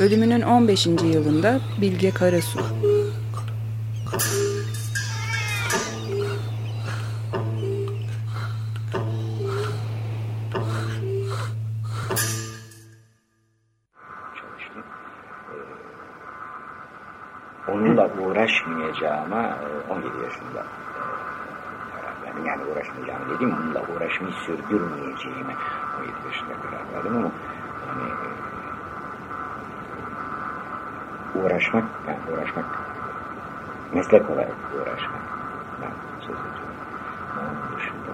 Ölümünün 15. yılında Bilge Karasu. Ee, onunla uğraşmayacağıma 17 e, yaşında e. Yani uğraşmayacağımı dedim, onunla uğraşmayı sürdürmeyeceğime 17 yaşında karar verdim ama hani e, uğraşmak, yani uğraşmak meslek olarak uğraşmak ben söz ediyorum. Onun dışında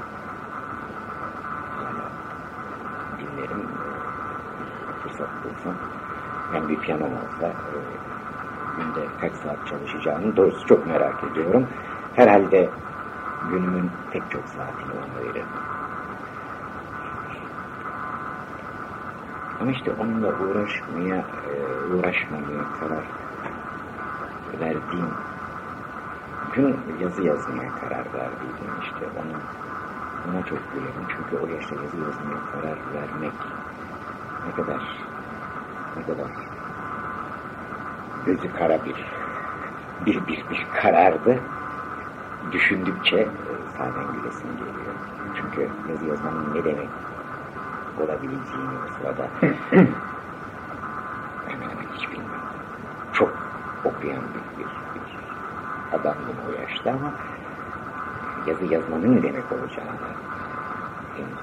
hala dinlerim fırsat bulsam hem bir piyanom olsa e, günde kaç saat çalışacağını doğrusu çok merak ediyorum. Herhalde günümün pek çok saatini ona veririm. Ama işte onunla uğraşmaya, e, uğraşmamaya karar verdiğim gün yazı yazmaya karar verdiydim işte onu ona çok gülerim. Çünkü o yaşta yazı yazmaya karar vermek ne kadar ne kadar gözü kara bir bir bir, bir karardı. Düşündükçe e, sahiden gülesim geliyor. Çünkü yazı yazmanın ne demek olabileceğini o sırada hemen hemen hiç bilmem. Çok okuyan bir adamdım o yaşta ama yazı yazmanın ne demek olacağını henüz.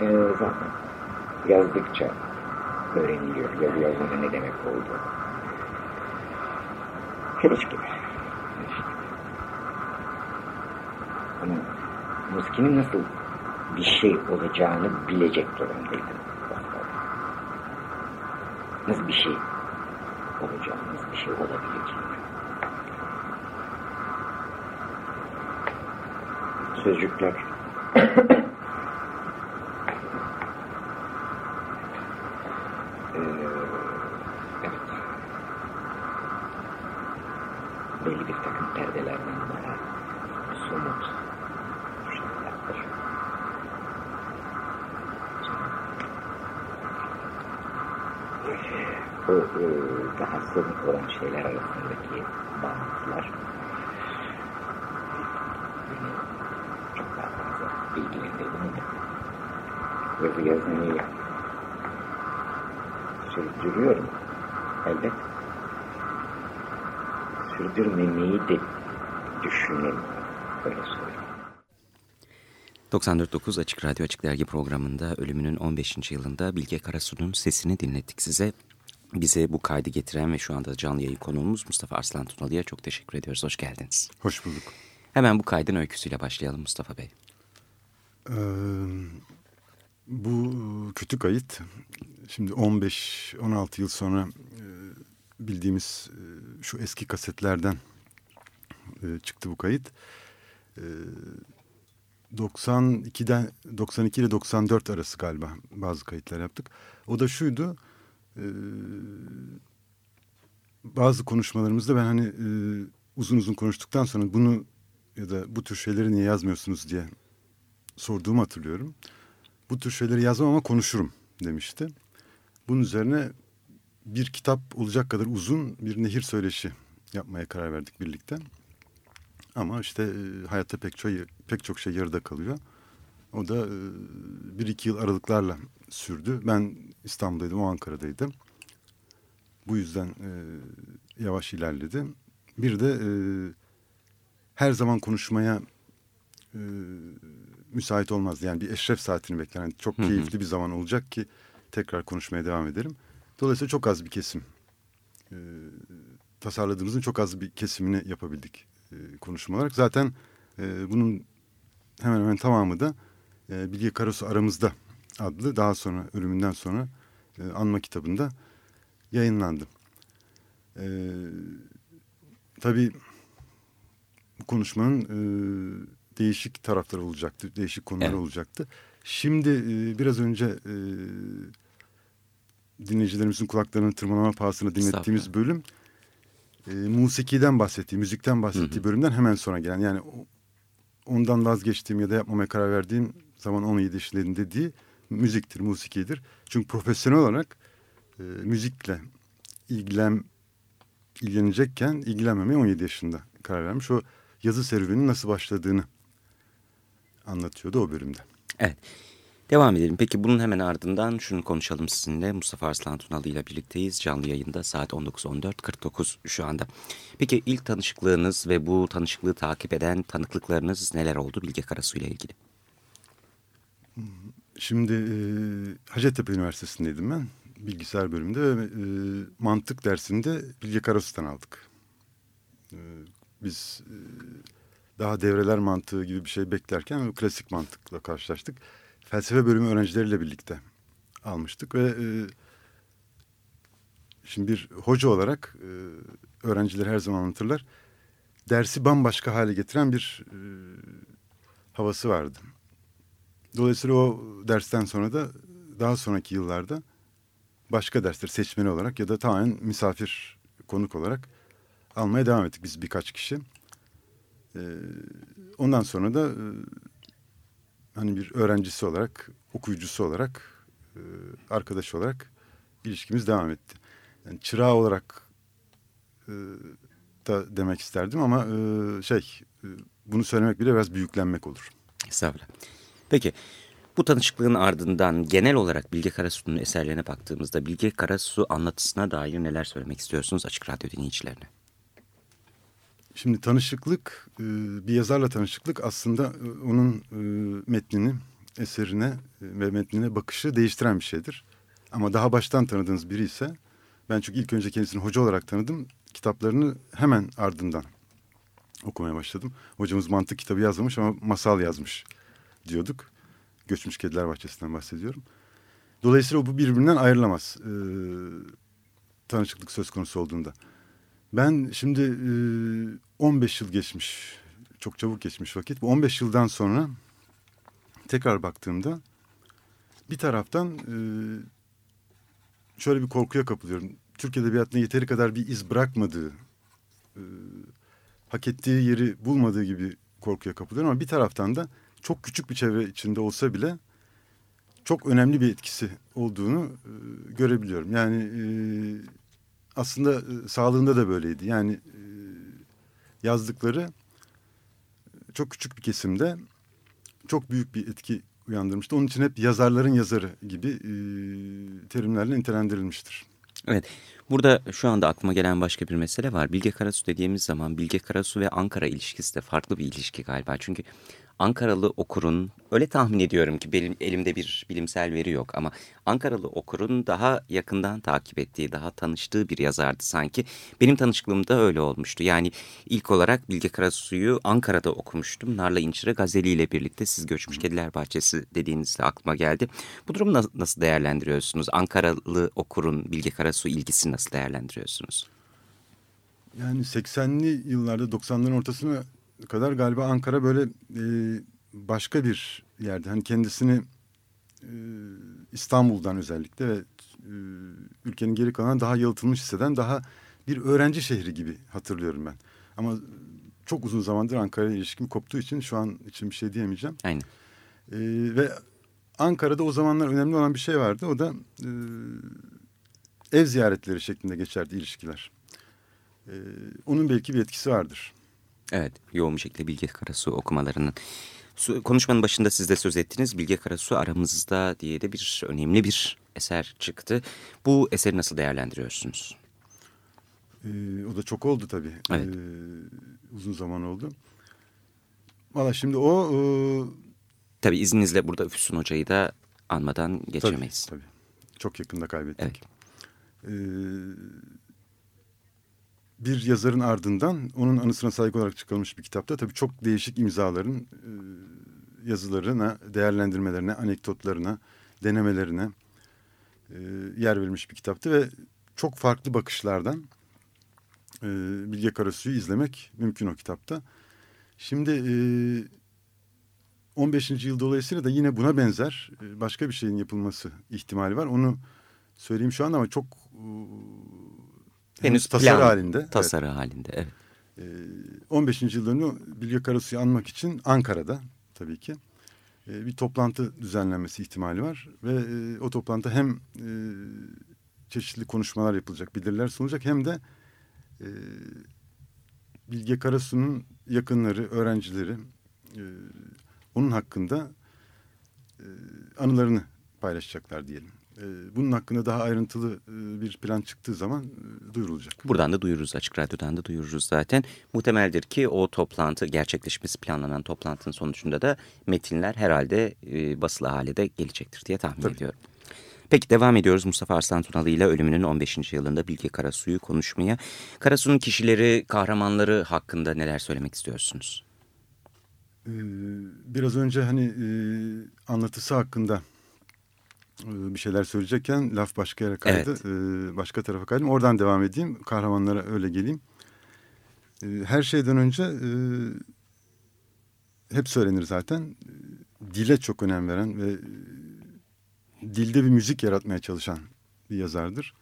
Ee, zaten yazdıkça öğreniliyor yazı yazmanın ne demek olduğu. Kılıç gibi. Ama muskinin nasıl bir şey olacağını bilecek durumdaydım. Bir şey olacağını, nasıl bir şey olabileceğini. Sözcükler Ee, evet. Belli bir takım perdelerden daha somut şeylerdir. O e, daha somut olan şeyler arasındaki bağlantılar beni çok daha fazla ilgilendirdi. Yazı yazmayı sürdürüyorum. Elbet sürdürmemeyi de düşünün. Öyle söyleyeyim. 94.9 Açık Radyo Açık Dergi programında ölümünün 15. yılında Bilge Karasu'nun sesini dinlettik size. Bize bu kaydı getiren ve şu anda canlı yayın konuğumuz Mustafa Arslan Tunalı'ya çok teşekkür ediyoruz. Hoş geldiniz. Hoş bulduk. Hemen bu kaydın öyküsüyle başlayalım Mustafa Bey. Ee, bu kötü kayıt şimdi 15-16 yıl sonra e, bildiğimiz e, şu eski kasetlerden e, çıktı bu kayıt. E, 92'den 92 ile 94 arası galiba bazı kayıtlar yaptık. O da şuydu. E, bazı konuşmalarımızda ben hani e, uzun uzun konuştuktan sonra bunu ya da bu tür şeyleri niye yazmıyorsunuz diye sorduğumu hatırlıyorum. Bu tür şeyleri yazmam ama konuşurum demişti. Bunun üzerine bir kitap olacak kadar uzun bir nehir söyleşi yapmaya karar verdik birlikte. Ama işte e, hayatta pek çok, pek çok şey yarıda kalıyor. O da e, bir iki yıl aralıklarla sürdü. Ben İstanbul'daydım, o Ankara'daydım. Bu yüzden e, yavaş ilerledi. Bir de her zaman konuşmaya müsait olmaz. Yani bir eşref saatini bekler. Yani çok Hı hı. keyifli bir zaman olacak ki tekrar konuşmaya devam edelim. Dolayısıyla çok az bir kesim. E, tasarladığımızın çok az bir kesimini yapabildik e, konuşma olarak. Zaten e, bunun hemen hemen tamamı da e, Bilge Karasu Aramızda adlı daha sonra ölümünden sonra e, anma kitabında yayınlandı. E, tabii bu konuşmanın e, değişik tarafları olacaktı, değişik konuları Evet. olacaktı. Şimdi e, biraz önce e, dinleyicilerimizin kulaklarının tırmalama pahasına dinlettiğimiz bölüm e, musikiden bahsettiği, müzikten bahsettiği Hı hı. bölümden hemen sonra gelen yani ondan vazgeçtiğim ya da yapmamaya karar verdiğim zaman 17 yaşındaydım dediği müziktir, musikidir. Çünkü profesyonel olarak e, müzikle ilgilen ilgilenecekken ilgilenmemeye 17 yaşında karar vermiş. O yazı serüveninin nasıl başladığını anlatıyordu o bölümde. Evet. Devam edelim. Peki bunun hemen ardından şunu konuşalım sizinle. Mustafa Arslan Tunalı ile birlikteyiz. Canlı yayında saat 19.14.49 şu anda. Peki ilk tanışıklığınız ve bu tanışıklığı takip eden tanıklıklarınız neler oldu Bilge Karasu ile ilgili? Şimdi e, Hacettepe Üniversitesi'ndeydim ben. Bilgisayar bölümünde ve e, mantık dersinde Bilge Karasu'dan aldık. E, biz e, daha devreler mantığı gibi bir şey beklerken klasik mantıkla karşılaştık. Felsefe bölümü öğrencileriyle birlikte almıştık ve e, şimdi bir hoca olarak e, öğrenciler her zaman anlatırlar. Dersi bambaşka hale getiren bir e, havası vardı. Dolayısıyla o dersten sonra da daha sonraki yıllarda başka dersler seçmeni olarak ya da tamamen misafir konuk olarak almaya devam ettik biz birkaç kişi. Ee, ondan sonra da e, hani bir öğrencisi olarak, okuyucusu olarak, e, arkadaş olarak ilişkimiz devam etti. Yani çırağı olarak e, da demek isterdim ama e, şey e, bunu söylemek bile biraz büyüklenmek olur. Estağfurullah. Peki bu tanışıklığın ardından genel olarak Bilge Karasu'nun eserlerine baktığımızda Bilge Karasu anlatısına dair neler söylemek istiyorsunuz Açık Radyo dinleyicilerine? Şimdi tanışıklık, e, bir yazarla tanışıklık aslında e, onun e, metnini, eserine ve metnine bakışı değiştiren bir şeydir. Ama daha baştan tanıdığınız biri ise, ben çünkü ilk önce kendisini hoca olarak tanıdım, kitaplarını hemen ardından okumaya başladım. Hocamız mantık kitabı yazmamış ama masal yazmış diyorduk. Göçmüş Kediler Bahçesi'nden bahsediyorum. Dolayısıyla bu birbirinden ayrılamaz e, tanışıklık söz konusu olduğunda. Ben şimdi e, 15 yıl geçmiş, çok çabuk geçmiş vakit. Bu 15 yıldan sonra tekrar baktığımda bir taraftan şöyle bir korkuya kapılıyorum. Türk Edebiyatı'nda yeteri kadar bir iz bırakmadığı, hak ettiği yeri bulmadığı gibi korkuya kapılıyorum. Ama bir taraftan da çok küçük bir çevre içinde olsa bile çok önemli bir etkisi olduğunu görebiliyorum. Yani aslında e, sağlığında da böyleydi. Yani e, yazdıkları çok küçük bir kesimde çok büyük bir etki uyandırmıştı. Onun için hep yazarların yazarı gibi e, terimlerle nitelendirilmiştir. Evet, burada şu anda aklıma gelen başka bir mesele var. Bilge Karasu dediğimiz zaman Bilge Karasu ve Ankara ilişkisi de farklı bir ilişki galiba. Çünkü Ankaralı okurun, öyle tahmin ediyorum ki benim elimde bir bilimsel veri yok ama Ankaralı okurun daha yakından takip ettiği, daha tanıştığı bir yazardı sanki. Benim tanışıklığımda öyle olmuştu. Yani ilk olarak Bilge Karasu'yu Ankara'da okumuştum. Narla İncir'e Gazeli ile birlikte Siz Göçmüş Kediler Bahçesi dediğinizde aklıma geldi. Bu durumu nasıl değerlendiriyorsunuz? Ankaralı okurun Bilge Karasu ilgisini nasıl değerlendiriyorsunuz? Yani 80'li yıllarda 90'ların ortasına kadar galiba Ankara böyle e, başka bir yerde. Hani kendisini e, İstanbul'dan özellikle ve e, ülkenin geri kalan daha yalıtılmış hisseden daha bir öğrenci şehri gibi hatırlıyorum ben. Ama çok uzun zamandır Ankara ile ilişkim koptuğu için şu an için bir şey diyemeyeceğim. Aynen. E, ve Ankara'da o zamanlar önemli olan bir şey vardı. O da e, ev ziyaretleri şeklinde geçerdi ilişkiler. E, onun belki bir etkisi vardır. Evet, yoğun bir şekilde Bilge Karasu okumalarının. Konuşmanın başında siz de söz ettiniz. Bilge Karasu aramızda diye de bir önemli bir eser çıktı. Bu eseri nasıl değerlendiriyorsunuz? Ee, o da çok oldu tabii. Evet. Ee, uzun zaman oldu. Valla şimdi o... E... Tabii izninizle burada Füsun Hoca'yı da anmadan geçemeyiz. Tabii, tabii. Çok yakında kaybettik. Evet. Ee, bir yazarın ardından onun anısına saygı olarak çıkarılmış bir kitapta tabii çok değişik imzaların e, yazılarına, değerlendirmelerine, anekdotlarına, denemelerine e, yer verilmiş bir kitaptı ve çok farklı bakışlardan e, Bilge Karasu'yu izlemek mümkün o kitapta. Şimdi e, 15. yıl dolayısıyla da yine buna benzer e, başka bir şeyin yapılması ihtimali var. Onu söyleyeyim şu anda ama çok Henüz tasarı plan, halinde. Tasarı evet. halinde evet. Ee, 15. yıllarını Bilge Karasu'yu anmak için Ankara'da tabii ki e, bir toplantı düzenlenmesi ihtimali var. Ve e, o toplantı hem e, çeşitli konuşmalar yapılacak, bildiriler sunulacak hem de e, Bilge Karasu'nun yakınları, öğrencileri onun hakkında anılarını paylaşacaklar diyelim. E, bunun hakkında daha ayrıntılı e, bir plan çıktığı zaman e, duyurulacak. Buradan da duyururuz, Açık Radyo'dan da duyururuz zaten. Muhtemeldir ki o toplantı, gerçekleşmesi planlanan toplantının sonucunda da metinler herhalde e, basılı hale de gelecektir diye tahmin Tabii. ediyorum. Peki devam ediyoruz Mustafa Arslan Tunalı ile ölümünün 15. yılında Bilge Karasu'yu konuşmaya. Karasu'nun kişileri, kahramanları hakkında neler söylemek istiyorsunuz? Ee, biraz önce hani anlatısı hakkında bir şeyler söyleyecekken laf başka yere kaydı. Evet. Ee, başka tarafa kaydım. Oradan devam edeyim. Kahramanlara öyle geleyim. Ee, her şeyden önce e, hep söylenir zaten. Dile çok önem veren ve dilde bir müzik yaratmaya çalışan bir yazardır.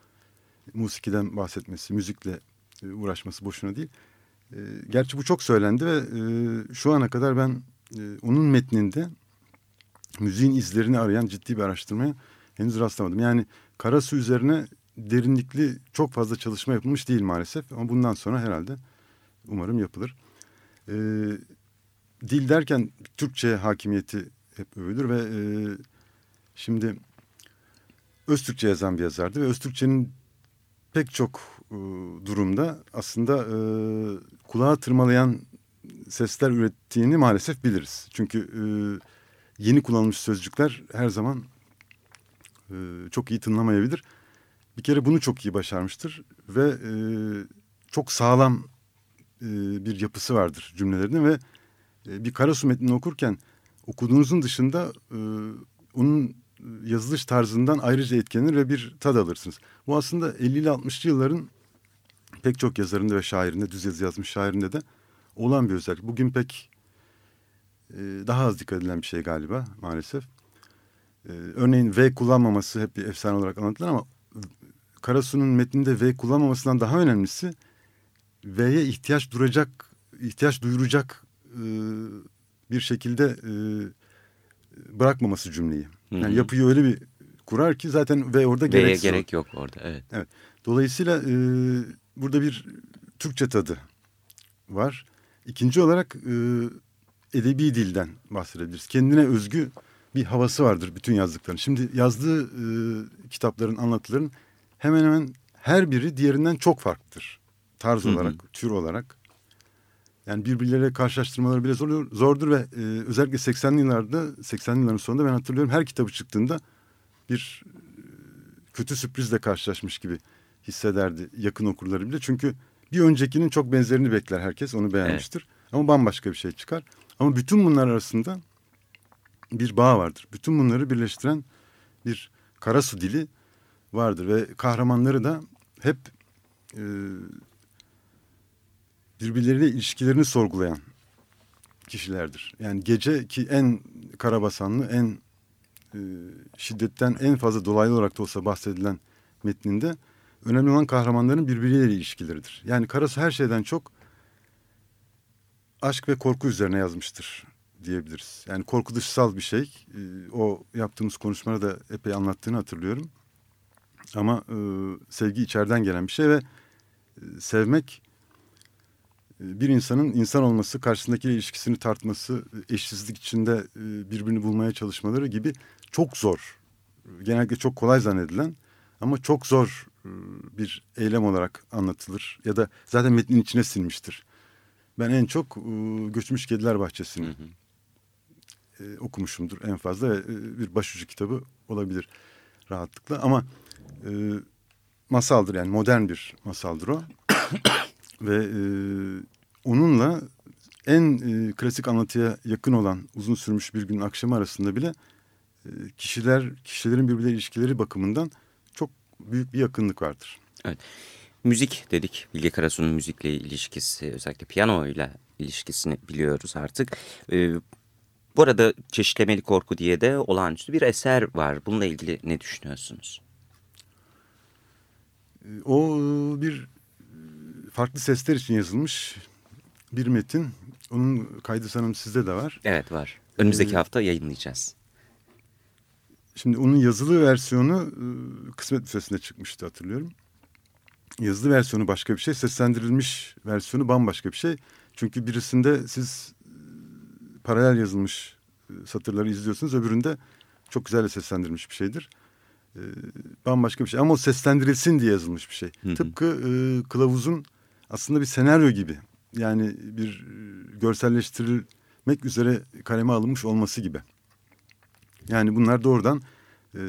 Musikiden bahsetmesi, müzikle e, uğraşması boşuna değil. Gerçi bu çok söylendi ve e, şu ana kadar ben onun metninde müziğin izlerini arayan ciddi bir araştırmaya henüz rastlamadım. Yani Karasu üzerine derinlikli çok fazla çalışma yapılmış değil maalesef ama bundan sonra herhalde umarım yapılır. E, dil derken Türkçe hakimiyeti hep övülür ve e, şimdi Öztürkçe yazan bir yazardı ve Öztürkçenin pek çok e, durumda aslında e, kulağa tırmalayan sesler ürettiğini maalesef biliriz. Çünkü e, yeni kullanılmış sözcükler her zaman e, çok iyi tınlamayabilir. Bir kere bunu çok iyi başarmıştır ve e, çok sağlam e, bir yapısı vardır cümlelerinin ve e, bir Karasu metnini okurken okuduğunuzun dışında e, onun yazılış tarzından ayrıca etkilenir ve bir tad alırsınız. Bu aslında 50 ile 60'lı yılların pek çok yazarında ve şairinde, düz yazı yazmış şairinde de olan bir özellik. Bugün pek daha az dikkat edilen bir şey galiba maalesef. E, örneğin V kullanmaması hep bir efsane olarak anlatılır ama Karasu'nun metninde V kullanmamasından daha önemlisi V'ye ihtiyaç duracak, ihtiyaç duyuracak e, bir şekilde e, bırakmaması cümleyi. Yani Hı hı. yapıyı öyle bir kurar ki zaten V orada V'ye gereksiz. gerek yok orada, evet. Evet. Dolayısıyla e, burada bir Türkçe tadı var. İkinci olarak e, edebi dilden bahsedebiliriz. Kendine özgü bir havası vardır bütün yazdıkların. Şimdi yazdığı e, kitapların, anlatıların hemen hemen her biri diğerinden çok farklıdır. Tarz Hı hı. olarak, tür olarak. Yani birbirleriyle karşılaştırmaları bile zor, zordur ve e, özellikle 80'li yıllarda, 80'li yılların sonunda ben hatırlıyorum her kitabı çıktığında bir e, kötü sürprizle karşılaşmış gibi hissederdi yakın okurları bile. Çünkü bir öncekinin çok benzerini bekler herkes onu beğenmiştir. Ama bambaşka bir şey çıkar. Ama bütün bunlar arasında bir bağ vardır. Bütün bunları birleştiren bir karasu dili vardır. Ve kahramanları da hep e, birbirleriyle ilişkilerini sorgulayan kişilerdir. Yani gece ki en karabasanlı, en e, şiddetten en fazla dolaylı olarak da olsa bahsedilen metninde önemli olan kahramanların birbirleriyle ilişkileridir. Yani Karasu her şeyden çok aşk ve korku üzerine yazmıştır diyebiliriz. Yani korku dışsal bir şey. E, o yaptığımız konuşmada da epey anlattığını hatırlıyorum. Ama e, sevgi içeriden gelen bir şey ve e, sevmek e, bir insanın insan olması, karşısındakiyle ilişkisini tartması, eşsizlik içinde birbirini bulmaya çalışmaları gibi çok zor. Genellikle çok kolay zannedilen ama çok zor bir eylem olarak anlatılır. Ya da zaten metnin içine sinmiştir. Ben en çok e, Göçmüş Kediler Bahçesi'ni Hı hı. e, okumuşumdur en fazla. e, bir başucu kitabı olabilir rahatlıkla ama e, masaldır yani modern bir masaldır o. Ve e, onunla en e, klasik anlatıya yakın olan uzun sürmüş bir günün akşamı arasında bile e, kişiler kişilerin birbirleriyle ilişkileri bakımından çok büyük bir yakınlık vardır. Müzik dedik. Bilge Karasu'nun müzikle ilişkisi, özellikle piyano ile ilişkisini biliyoruz artık. Ee, bu arada Çeşitlemeli Korku diye de olağanüstü bir eser var. Bununla ilgili ne düşünüyorsunuz? E, O e, bir e, farklı sesler için yazılmış bir metin. Onun kaydı sanırım sizde de var. Evet var. Önümüzdeki ee, hafta yayınlayacağız. Şimdi onun yazılı versiyonu e, kısmet büfesinde çıkmıştı hatırlıyorum. Yazılı versiyonu başka bir şey, seslendirilmiş versiyonu bambaşka bir şey. Çünkü birisinde siz e, paralel yazılmış e, satırları izliyorsunuz, öbüründe çok güzel seslendirilmiş bir şeydir. Bambaşka bir şey ama o seslendirilsin diye yazılmış bir şey. Hı hı. Tıpkı kılavuzun aslında bir senaryo gibi. Yani bir görselleştirilmek üzere kaleme alınmış olması gibi. Yani bunlar doğrudan e,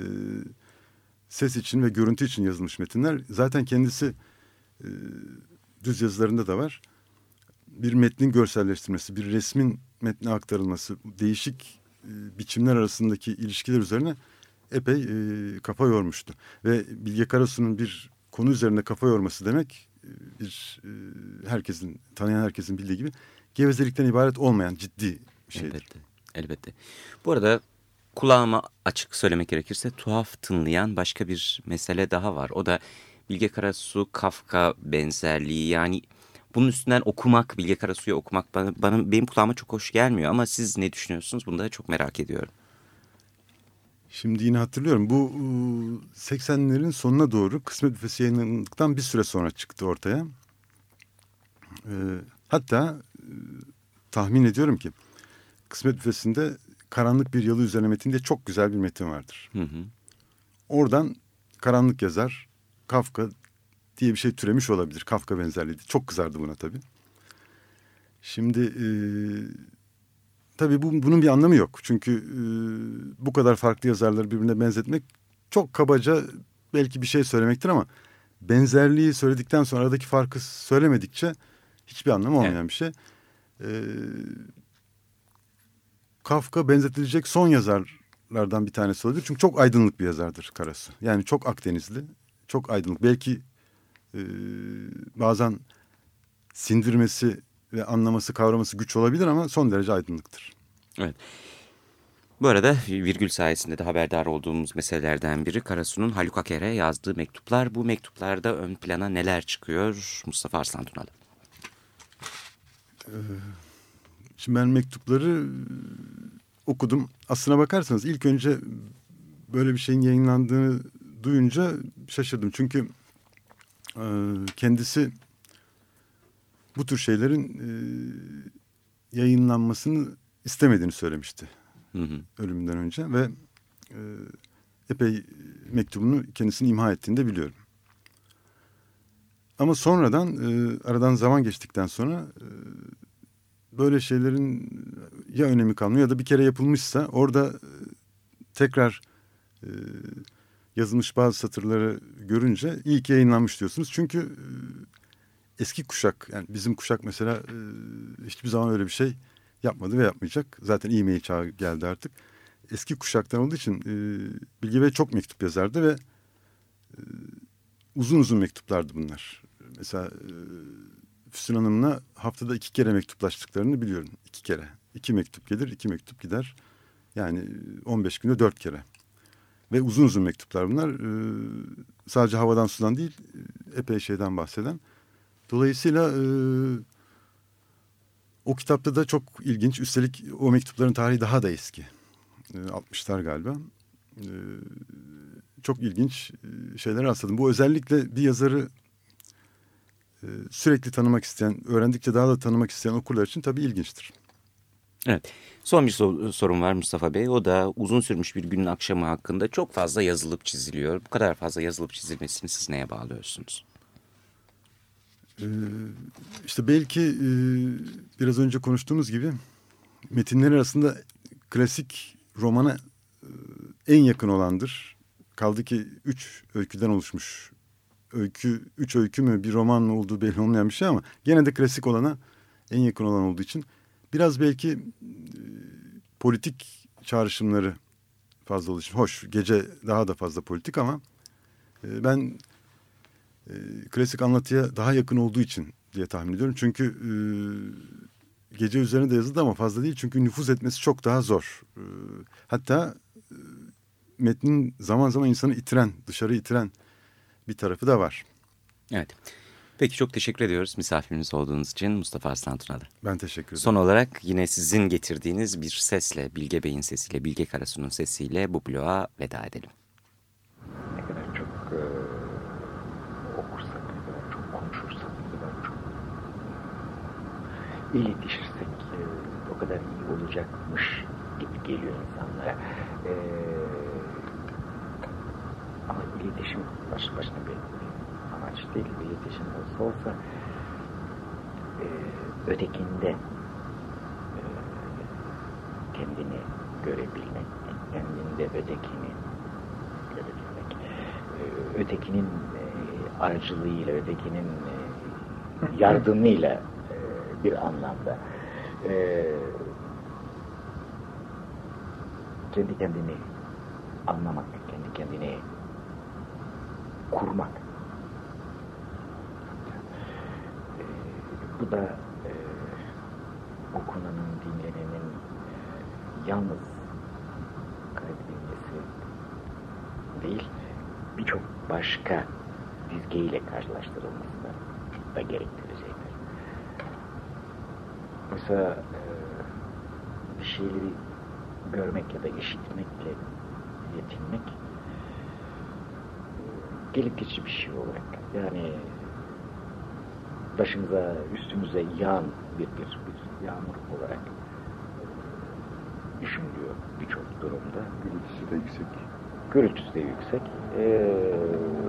ses için ve görüntü için yazılmış metinler. Zaten kendisi e, düz yazılarında da var. Bir metnin görselleştirmesi, bir resmin metne aktarılması, değişik e, biçimler arasındaki ilişkiler üzerine epey e, kafa yormuştu. Ve Bilge Karasu'nun bir konu üzerinde kafa yorması demek e, bir e, herkesin, tanıyan herkesin bildiği gibi gevezelikten ibaret olmayan ciddi bir şeydir. Elbette, elbette. Bu arada kulağıma açık söylemek gerekirse tuhaf tınlayan başka bir mesele daha var. O da Bilge Karasu Kafka benzerliği yani bunun üstünden okumak, Bilge Karasu'yu okumak bana, bana benim kulağıma çok hoş gelmiyor ama siz ne düşünüyorsunuz? Bunu da çok merak ediyorum. Şimdi yine hatırlıyorum bu 80'lerin sonuna doğru Kısmet Büfesi yayınlandıktan bir süre sonra çıktı ortaya. Hatta tahmin ediyorum ki Kısmet Büfesi'nde Karanlık Bir Yalı Üzerine metinde çok güzel bir metin vardır. Hı hı. Oradan karanlık yazar, Kafka diye bir şey türemiş olabilir. Kafka benzerliği. Çok kızardı buna tabii. Şimdi e, tabii bu, bunun bir anlamı yok. Çünkü e, bu kadar farklı yazarları birbirine benzetmek çok kabaca belki bir şey söylemektir ama benzerliği söyledikten sonra aradaki farkı söylemedikçe hiçbir anlamı olmayan evet. bir şey. E, Kafka benzetilecek son yazarlardan bir tanesi olabilir. Çünkü çok aydınlık bir yazardır Karasu. Yani çok Akdenizli, çok aydınlık. Belki e, bazen sindirmesi ve anlaması, kavraması güç olabilir ama son derece aydınlıktır. Evet. Bu arada virgül sayesinde de haberdar olduğumuz meselelerden biri Karasu'nun Haluk Aker'e yazdığı mektuplar. Bu mektuplarda ön plana neler çıkıyor Mustafa Arslan Tunalı? Ee, Şimdi ben mektupları e, okudum. Aslına bakarsanız ilk önce böyle bir şeyin yayınlandığını duyunca şaşırdım. Çünkü e, kendisi bu tür şeylerin e, yayınlanmasını istemediğini söylemişti. Hı hı. Ölümünden önce ve e, epey mektubunu kendisini imha ettiğini de biliyorum. Ama sonradan e, aradan zaman geçtikten sonra e, böyle şeylerin ya önemi kalmıyor ya da bir kere yapılmışsa orada e, tekrar e, yazılmış bazı satırları görünce iyi ki yayınlanmış diyorsunuz. Çünkü e, eski kuşak yani bizim kuşak mesela hiçbir zaman öyle bir şey yapmadı ve yapmayacak. Zaten e-mail çağı geldi artık. Eski kuşaktan olduğu için e, Bey çok mektup yazardı ve uzun uzun mektuplardı bunlar. Mesela Füsun Hanım'la haftada iki kere mektuplaştıklarını biliyorum. İki kere. İki mektup gelir, iki mektup gider. Yani 15 günde dört kere. Ve uzun uzun mektuplar bunlar. Ee, sadece havadan sudan değil, epey şeyden bahseden. Dolayısıyla e, o kitapta da çok ilginç. Üstelik o mektupların tarihi daha da eski. E, 60'lar galiba. E, çok ilginç e, şeyler rastladım. Bu özellikle bir yazarı e, sürekli tanımak isteyen, öğrendikçe daha da tanımak isteyen okurlar için tabii ilginçtir. Evet. Son bir sor sorun var Mustafa Bey. O da uzun sürmüş bir günün akşamı hakkında çok fazla yazılıp çiziliyor. Bu kadar fazla yazılıp çizilmesini siz neye bağlıyorsunuz? Ee, işte belki e, biraz önce konuştuğumuz gibi metinler arasında klasik romana e, en yakın olandır. Kaldı ki üç öyküden oluşmuş öykü, üç öykü mü bir roman mı olduğu belli olmayan bir şey ama gene de klasik olana en yakın olan olduğu için biraz belki e, politik çağrışımları fazla için hoş gece daha da fazla politik ama e, ben e, klasik anlatıya daha yakın olduğu için diye tahmin ediyorum. Çünkü e, gece üzerine de yazıldı ama fazla değil çünkü nüfuz etmesi çok daha zor. E, hatta e, metnin zaman zaman insanı itiren, dışarı itiren bir tarafı da var. Evet. Peki çok teşekkür ediyoruz misafirimiz olduğunuz için Mustafa Arslan Tunalı. Ben teşekkür ederim. Son olarak yine sizin getirdiğiniz bir sesle, Bilge Bey'in sesiyle, Bilge Karasu'nun sesiyle bu bloğa veda edelim. Ne kadar çok e, okursak, ne kadar çok konuşursak, ne kadar çok iletişirsek e, o kadar iyi olacakmış gibi geliyor insanlara. E, iletişim baş başına bir amaç değil. İletişim olsa olsa e, ötekinde e, kendini görebilmek, kendinde ötekini görebilmek, e, ötekinin e, aracılığıyla, ötekinin e, yardımıyla e, bir anlamda e, kendi kendini anlamak, kendi kendini kurmak. E, bu da e, okunanın, dinlenenin yalnız kaydedilmesi değil, birçok başka dizgeyle karşılaştırılmasını da gerektirecektir. Mesela e, bir şeyleri görmek ya da işitmekle yetinmek e, gelip geçici bir şey olarak yani başımıza üstümüze yağan bir bir, bir yağmur olarak düşünülüyor birçok durumda. Gürültüsü de yüksek. Gürültüsü de yüksek. Ee,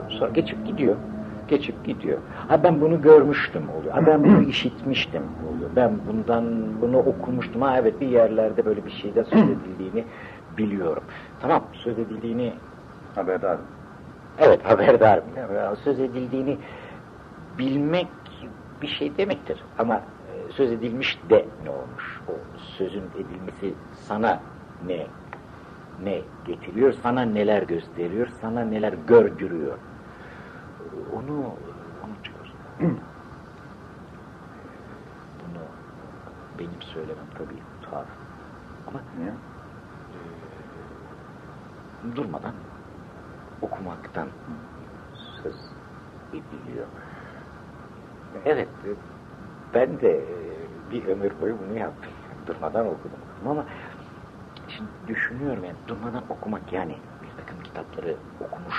sonra geçip gidiyor. Geçip gidiyor. Ha ben bunu görmüştüm oluyor. Ha ben bunu işitmiştim oluyor. Ben bundan bunu okumuştum. Ha evet bir yerlerde böyle bir şeyden söz edildiğini biliyorum. Tamam söz edildiğini Haberdarım. Evet haberdarım. Söz edildiğini bilmek bir şey demektir. Ama e, söz edilmiş de ne olmuş? O sözün edilmesi sana ne ne getiriyor? Sana neler gösteriyor? Sana neler gördürüyor? Onu unutuyoruz. Bunu benim söylemem tabii tuhaf. Ama Niye? e, durmadan okumaktan söz ediliyor. Evet, ben de e, bir ömür boyu bunu yaptım. Durmadan okudum. Ama şimdi düşünüyorum yani durmadan okumak yani bir takım kitapları okumuş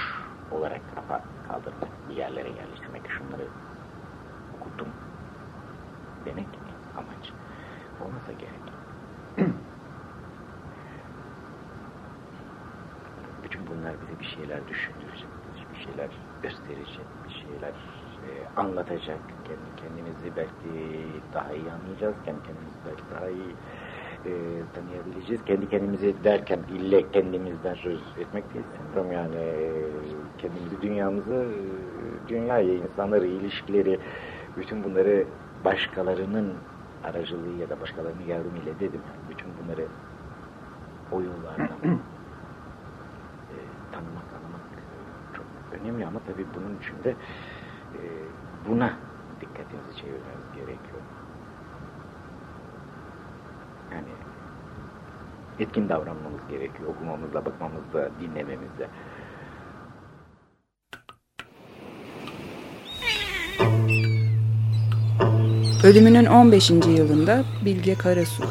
olarak kafa kaldırmak, bir yerlere yerleştirmek, şunları okudum demek amaç. Olmasa gerek. Bütün bunlar bize bir şeyler düşündürecek, bir şeyler gösterecek, bir şeyler e, anlatacak. Kendi kendimizi belki daha iyi anlayacağız, kendi kendimizi belki daha iyi e, tanıyabileceğiz. Kendi kendimizi derken ille kendimizden söz etmek değil sanırım yani e, kendimizi, dünyamızı, e, dünyayı, insanları, ilişkileri, bütün bunları başkalarının aracılığı ya da başkalarının yardımıyla dedim. Yani bütün bunları o yollardan e, tanımak, anlamak e, çok önemli ama tabii bunun için de e, buna dikkatinizi çevirmeniz gerekiyor. Yani etkin davranmamız gerekiyor. Okumamızda, bakmamızda, dinlememizde. Ölümünün 15. yılında Bilge Karasu